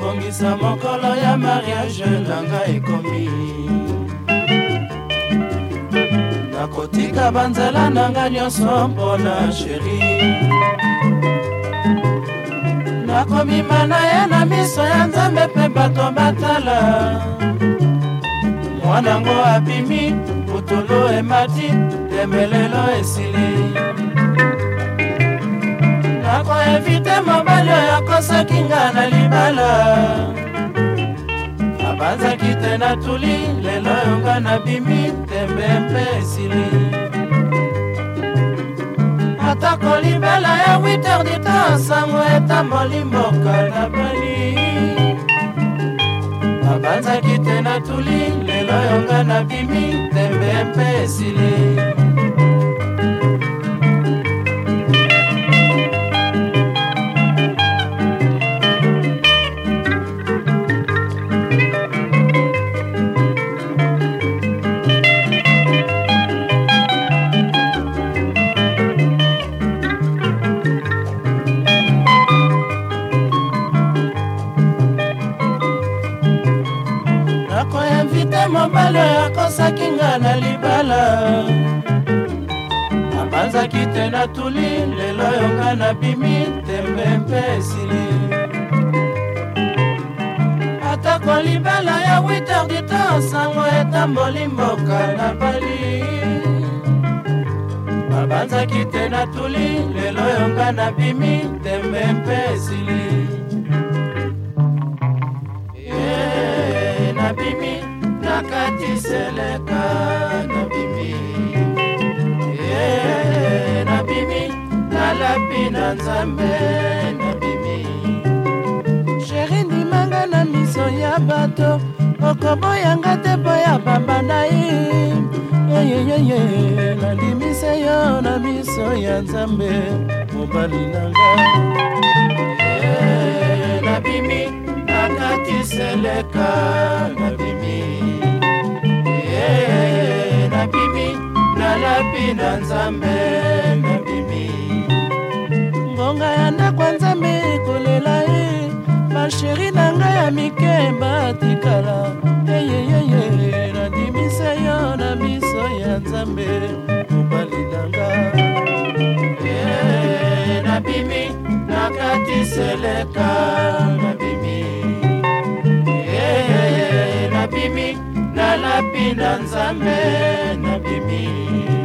kobongisa mokolo ya mariage na ngai ekomi nakotika banzela na ngai nyonso mpona sheri nakomima na ye na miso ya nzambe mpe bato batala mwanango abimi putulu emati temelelo esili nakoevite mobali oyo akosaki nga na libala nabanzaki te natuli lelo yonga nabimi tembe mpe esili atako libela ya 8 heures du temps ata molimboka napani babanzaki te natuli lelo yonga nabimi tembe mpe esili soki te mobali akosaki nga na libala nabanzaki te natuli lelo yo nga nabimi tembe mpe esili atako libala ya 8 du temps sango etamboli mboka na bali nabanzaki te natuli lelo yo nga nabimi tembe mpe esili yeah, nabimi nakatiseleka nabimi e nabimi nalapi na nzambe nabimi sheri ndimanga na miso ya bato okoboyanga te mpo ya bambanda ye eyeyeye nalimise yo na miso ya nzambe mobali nanga eh, nabimi nakatiseleka nabimi ndimi na nzambe na ndimi ngonga ya ndako ya nzambe ekolela ye basheri na ngai ya mike batikala eyeyeye nadimisa yo na miso ya nzambe mobali nanga nabimi nakatiseleka nabimi nabimi nalapi na nzambe nabimi